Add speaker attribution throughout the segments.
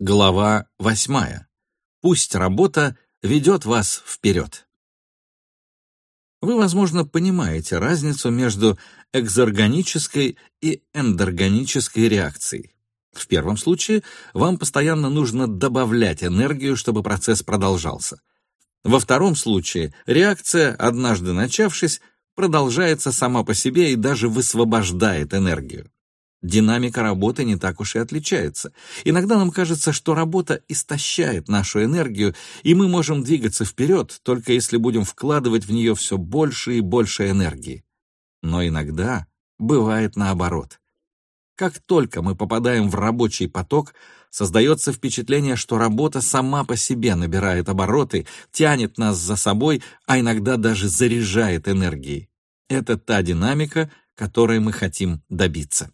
Speaker 1: Глава восьмая. Пусть работа ведет вас вперед. Вы, возможно, понимаете разницу между экзорганической и эндорганической реакцией. В первом случае вам постоянно нужно добавлять энергию, чтобы процесс продолжался. Во втором случае реакция, однажды начавшись, продолжается сама по себе и даже высвобождает энергию. Динамика работы не так уж и отличается. Иногда нам кажется, что работа истощает нашу энергию, и мы можем двигаться вперед, только если будем вкладывать в нее все больше и больше энергии. Но иногда бывает наоборот. Как только мы попадаем в рабочий поток, создается впечатление, что работа сама по себе набирает обороты, тянет нас за собой, а иногда даже заряжает энергией. Это та динамика, которой мы хотим добиться.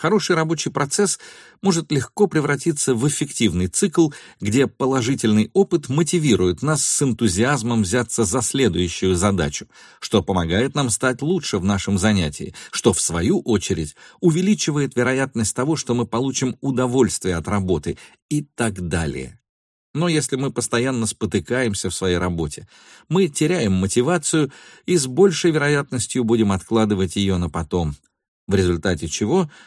Speaker 1: Хороший рабочий процесс может легко превратиться в эффективный цикл, где положительный опыт мотивирует нас с энтузиазмом взяться за следующую задачу, что помогает нам стать лучше в нашем занятии, что, в свою очередь, увеличивает вероятность того, что мы получим удовольствие от работы и так далее. Но если мы постоянно спотыкаемся в своей работе, мы теряем мотивацию и с большей вероятностью будем откладывать ее на потом, в результате чего –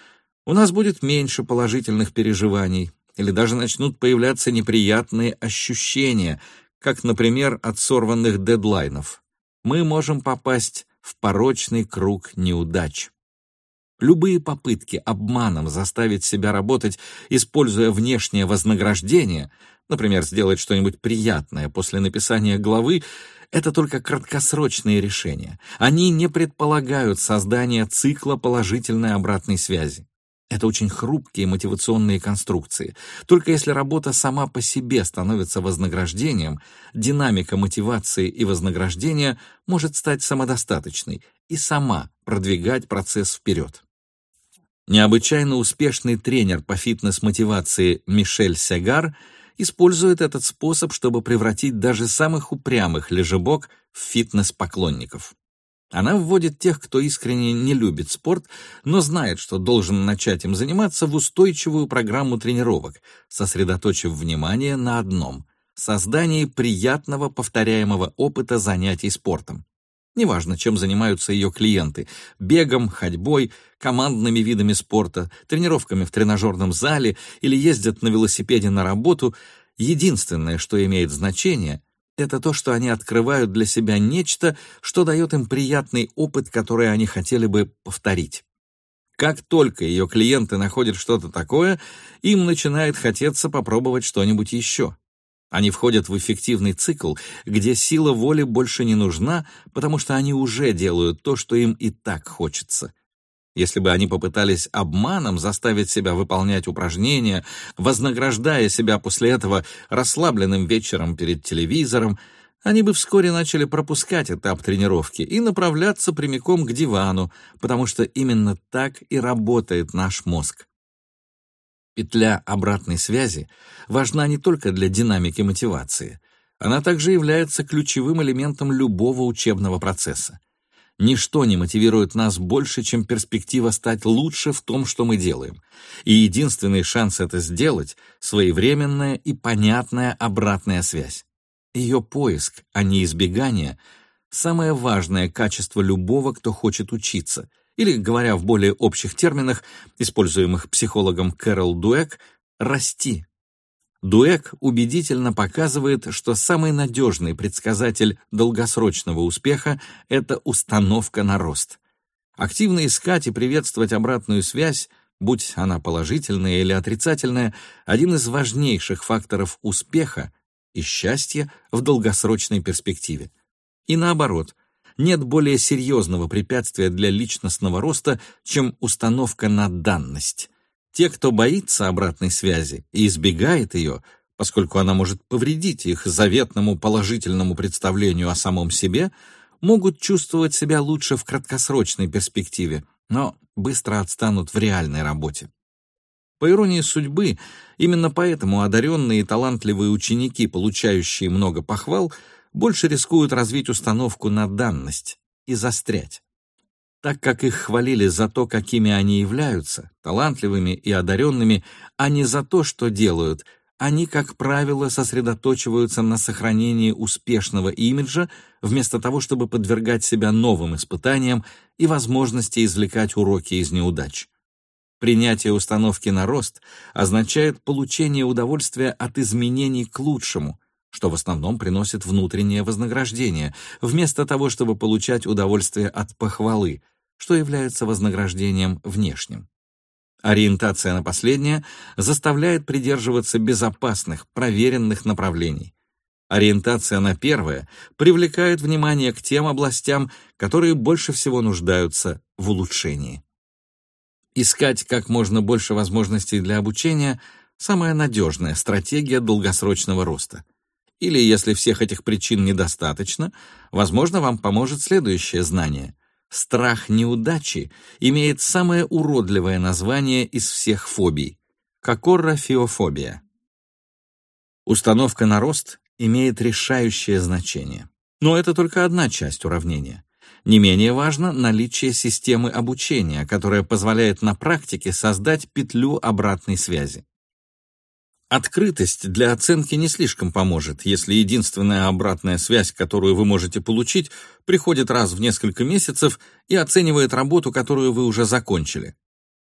Speaker 1: у нас будет меньше положительных переживаний, или даже начнут появляться неприятные ощущения, как, например, от сорванных дедлайнов. Мы можем попасть в порочный круг неудач. Любые попытки обманом заставить себя работать, используя внешнее вознаграждение, например, сделать что-нибудь приятное после написания главы, это только краткосрочные решения. Они не предполагают создание цикла положительной обратной связи. Это очень хрупкие мотивационные конструкции. Только если работа сама по себе становится вознаграждением, динамика мотивации и вознаграждения может стать самодостаточной и сама продвигать процесс вперед. Необычайно успешный тренер по фитнес-мотивации Мишель Сегар использует этот способ, чтобы превратить даже самых упрямых лежебок в фитнес-поклонников. Она вводит тех, кто искренне не любит спорт, но знает, что должен начать им заниматься в устойчивую программу тренировок, сосредоточив внимание на одном — создании приятного повторяемого опыта занятий спортом. Неважно, чем занимаются ее клиенты — бегом, ходьбой, командными видами спорта, тренировками в тренажерном зале или ездят на велосипеде на работу — единственное, что имеет значение — это то, что они открывают для себя нечто, что дает им приятный опыт, который они хотели бы повторить. Как только ее клиенты находят что-то такое, им начинает хотеться попробовать что-нибудь еще. Они входят в эффективный цикл, где сила воли больше не нужна, потому что они уже делают то, что им и так хочется. Если бы они попытались обманом заставить себя выполнять упражнения, вознаграждая себя после этого расслабленным вечером перед телевизором, они бы вскоре начали пропускать этап тренировки и направляться прямиком к дивану, потому что именно так и работает наш мозг. Петля обратной связи важна не только для динамики мотивации, она также является ключевым элементом любого учебного процесса. Ничто не мотивирует нас больше, чем перспектива стать лучше в том, что мы делаем. И единственный шанс это сделать — своевременная и понятная обратная связь. Ее поиск, а не избегание — самое важное качество любого, кто хочет учиться, или, говоря в более общих терминах, используемых психологом Кэрол Дуэк, расти. Дуэк убедительно показывает, что самый надежный предсказатель долгосрочного успеха — это установка на рост. Активно искать и приветствовать обратную связь, будь она положительная или отрицательная, один из важнейших факторов успеха и счастья в долгосрочной перспективе. И наоборот, нет более серьезного препятствия для личностного роста, чем установка на данность. Те, кто боится обратной связи и избегает ее, поскольку она может повредить их заветному положительному представлению о самом себе, могут чувствовать себя лучше в краткосрочной перспективе, но быстро отстанут в реальной работе. По иронии судьбы, именно поэтому одаренные и талантливые ученики, получающие много похвал, больше рискуют развить установку на данность и застрять. Так как их хвалили за то, какими они являются, талантливыми и одаренными, а не за то, что делают, они, как правило, сосредоточиваются на сохранении успешного имиджа, вместо того, чтобы подвергать себя новым испытаниям и возможности извлекать уроки из неудач. Принятие установки на рост означает получение удовольствия от изменений к лучшему, что в основном приносит внутреннее вознаграждение, вместо того, чтобы получать удовольствие от похвалы, что является вознаграждением внешним. Ориентация на последнее заставляет придерживаться безопасных, проверенных направлений. Ориентация на первое привлекает внимание к тем областям, которые больше всего нуждаются в улучшении. Искать как можно больше возможностей для обучения – самая надежная стратегия долгосрочного роста. Или, если всех этих причин недостаточно, возможно, вам поможет следующее знание. Страх неудачи имеет самое уродливое название из всех фобий – кокоррофиофобия. Установка на рост имеет решающее значение. Но это только одна часть уравнения. Не менее важно наличие системы обучения, которая позволяет на практике создать петлю обратной связи. Открытость для оценки не слишком поможет, если единственная обратная связь, которую вы можете получить, приходит раз в несколько месяцев и оценивает работу, которую вы уже закончили.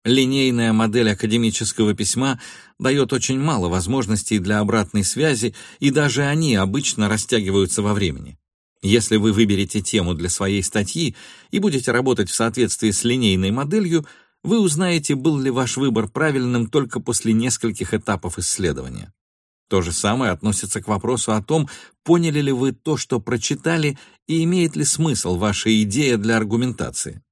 Speaker 1: Линейная модель академического письма дает очень мало возможностей для обратной связи, и даже они обычно растягиваются во времени. Если вы выберете тему для своей статьи и будете работать в соответствии с линейной моделью, вы узнаете, был ли ваш выбор правильным только после нескольких этапов исследования. То же самое относится к вопросу о том, поняли ли вы то, что прочитали, и имеет ли смысл ваша идея для аргументации.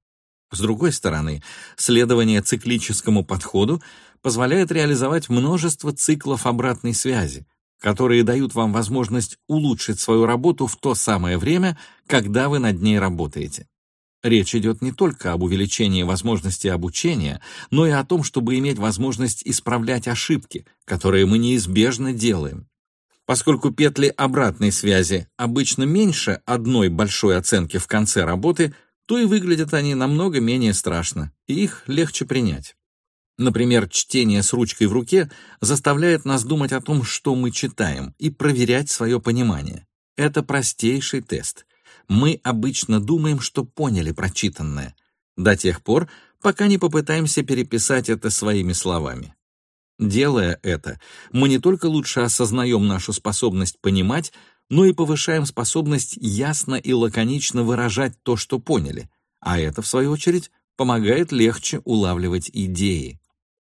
Speaker 1: С другой стороны, следование циклическому подходу позволяет реализовать множество циклов обратной связи, которые дают вам возможность улучшить свою работу в то самое время, когда вы над ней работаете. Речь идет не только об увеличении возможности обучения, но и о том, чтобы иметь возможность исправлять ошибки, которые мы неизбежно делаем. Поскольку петли обратной связи обычно меньше одной большой оценки в конце работы, то и выглядят они намного менее страшно, и их легче принять. Например, чтение с ручкой в руке заставляет нас думать о том, что мы читаем, и проверять свое понимание. Это простейший тест — мы обычно думаем, что поняли прочитанное, до тех пор, пока не попытаемся переписать это своими словами. Делая это, мы не только лучше осознаем нашу способность понимать, но и повышаем способность ясно и лаконично выражать то, что поняли, а это, в свою очередь, помогает легче улавливать идеи.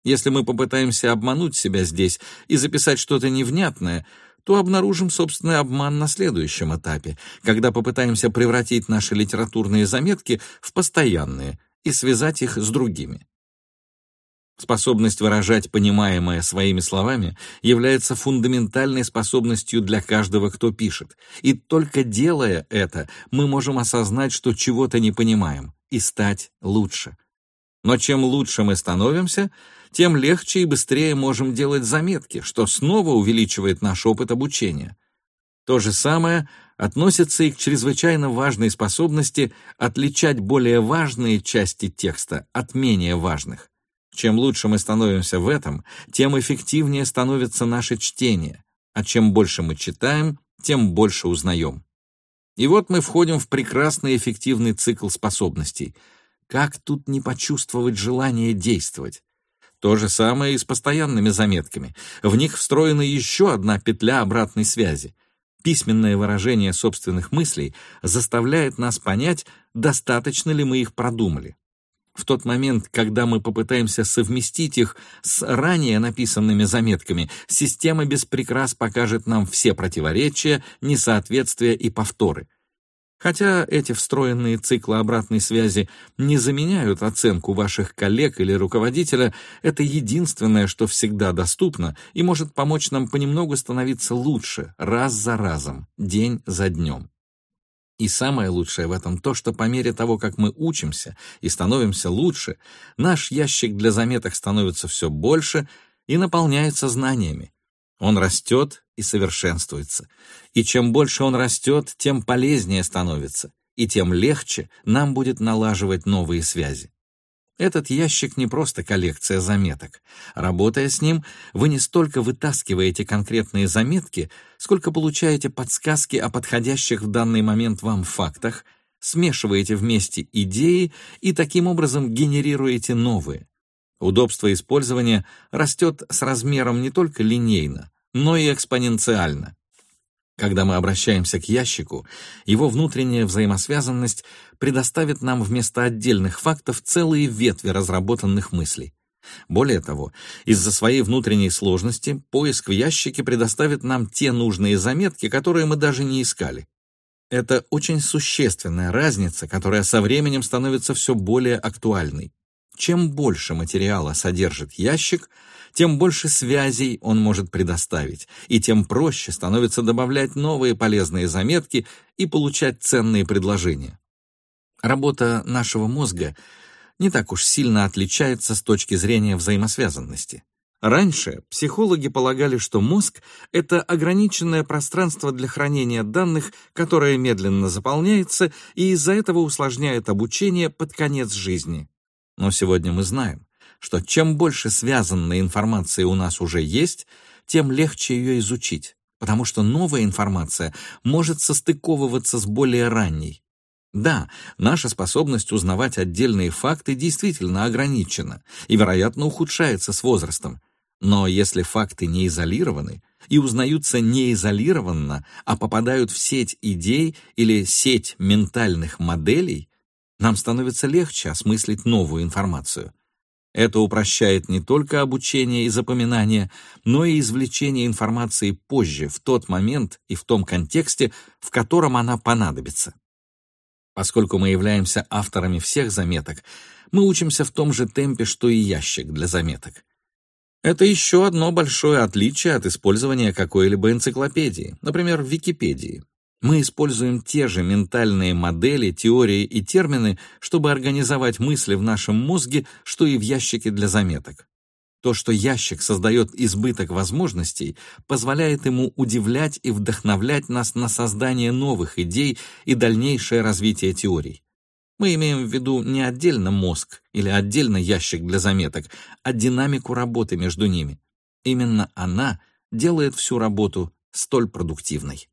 Speaker 1: Если мы попытаемся обмануть себя здесь и записать что-то невнятное, то обнаружим собственный обман на следующем этапе, когда попытаемся превратить наши литературные заметки в постоянные и связать их с другими. Способность выражать понимаемое своими словами является фундаментальной способностью для каждого, кто пишет, и только делая это, мы можем осознать, что чего-то не понимаем, и стать лучше. Но чем лучше мы становимся, тем легче и быстрее можем делать заметки, что снова увеличивает наш опыт обучения. То же самое относится и к чрезвычайно важной способности отличать более важные части текста от менее важных. Чем лучше мы становимся в этом, тем эффективнее становится наше чтение, а чем больше мы читаем, тем больше узнаем. И вот мы входим в прекрасный эффективный цикл способностей. Как тут не почувствовать желание действовать? То же самое и с постоянными заметками. В них встроена еще одна петля обратной связи. Письменное выражение собственных мыслей заставляет нас понять, достаточно ли мы их продумали. В тот момент, когда мы попытаемся совместить их с ранее написанными заметками, система без прикрас покажет нам все противоречия, несоответствия и повторы. Хотя эти встроенные циклы обратной связи не заменяют оценку ваших коллег или руководителя, это единственное, что всегда доступно и может помочь нам понемногу становиться лучше, раз за разом, день за днем. И самое лучшее в этом то, что по мере того, как мы учимся и становимся лучше, наш ящик для заметок становится все больше и наполняется знаниями. Он растет и совершенствуется. И чем больше он растет, тем полезнее становится. и тем легче нам будет налаживать новые связи. Этот ящик не просто коллекция заметок. Работая с ним, вы не столько вытаскиваете конкретные заметки, сколько получаете подсказки о подходящих в данный момент вам фактах, смешиваете вместе идеи и таким образом генерируете новые. Удобство использования растет с размером не только линейно, но и экспоненциально. Когда мы обращаемся к ящику, его внутренняя взаимосвязанность предоставит нам вместо отдельных фактов целые ветви разработанных мыслей. Более того, из-за своей внутренней сложности поиск в ящике предоставит нам те нужные заметки, которые мы даже не искали. Это очень существенная разница, которая со временем становится все более актуальной. Чем больше материала содержит ящик, тем больше связей он может предоставить, и тем проще становится добавлять новые полезные заметки и получать ценные предложения. Работа нашего мозга не так уж сильно отличается с точки зрения взаимосвязанности. Раньше психологи полагали, что мозг — это ограниченное пространство для хранения данных, которое медленно заполняется и из-за этого усложняет обучение под конец жизни. Но сегодня мы знаем, что чем больше связанной информации у нас уже есть, тем легче ее изучить, потому что новая информация может состыковываться с более ранней. Да, наша способность узнавать отдельные факты действительно ограничена и, вероятно, ухудшается с возрастом. Но если факты не изолированы и узнаются не изолированно, а попадают в сеть идей или сеть ментальных моделей, нам становится легче осмыслить новую информацию. Это упрощает не только обучение и запоминание, но и извлечение информации позже, в тот момент и в том контексте, в котором она понадобится. Поскольку мы являемся авторами всех заметок, мы учимся в том же темпе, что и ящик для заметок. Это еще одно большое отличие от использования какой-либо энциклопедии, например, Википедии. Мы используем те же ментальные модели, теории и термины, чтобы организовать мысли в нашем мозге, что и в ящике для заметок. То, что ящик создает избыток возможностей, позволяет ему удивлять и вдохновлять нас на создание новых идей и дальнейшее развитие теорий. Мы имеем в виду не отдельно мозг или отдельно ящик для заметок, а динамику работы между ними. Именно она делает всю работу столь продуктивной.